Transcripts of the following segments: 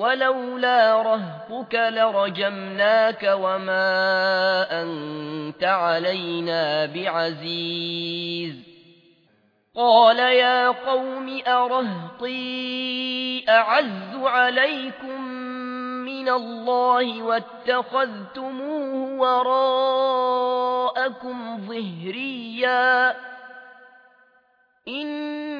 ولولا رهبك لرجمناك وما أنت علينا بعزيز. قال يا قوم أرهطي أعز عليكم من الله واتخذتموه وراءكم ظهريا. إن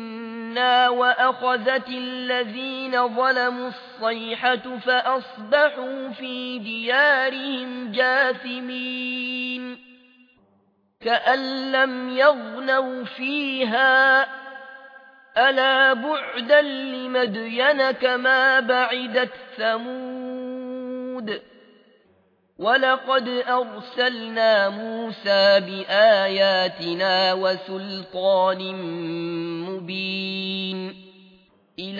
وأخذت الذين ظلموا الصيحة فأصبحوا في ديارهم جاثمين كأن لم يغنوا فيها ألا بعدا لمدين كما بعدت ثمود ولقد أرسلنا موسى بآياتنا وسلطان مبين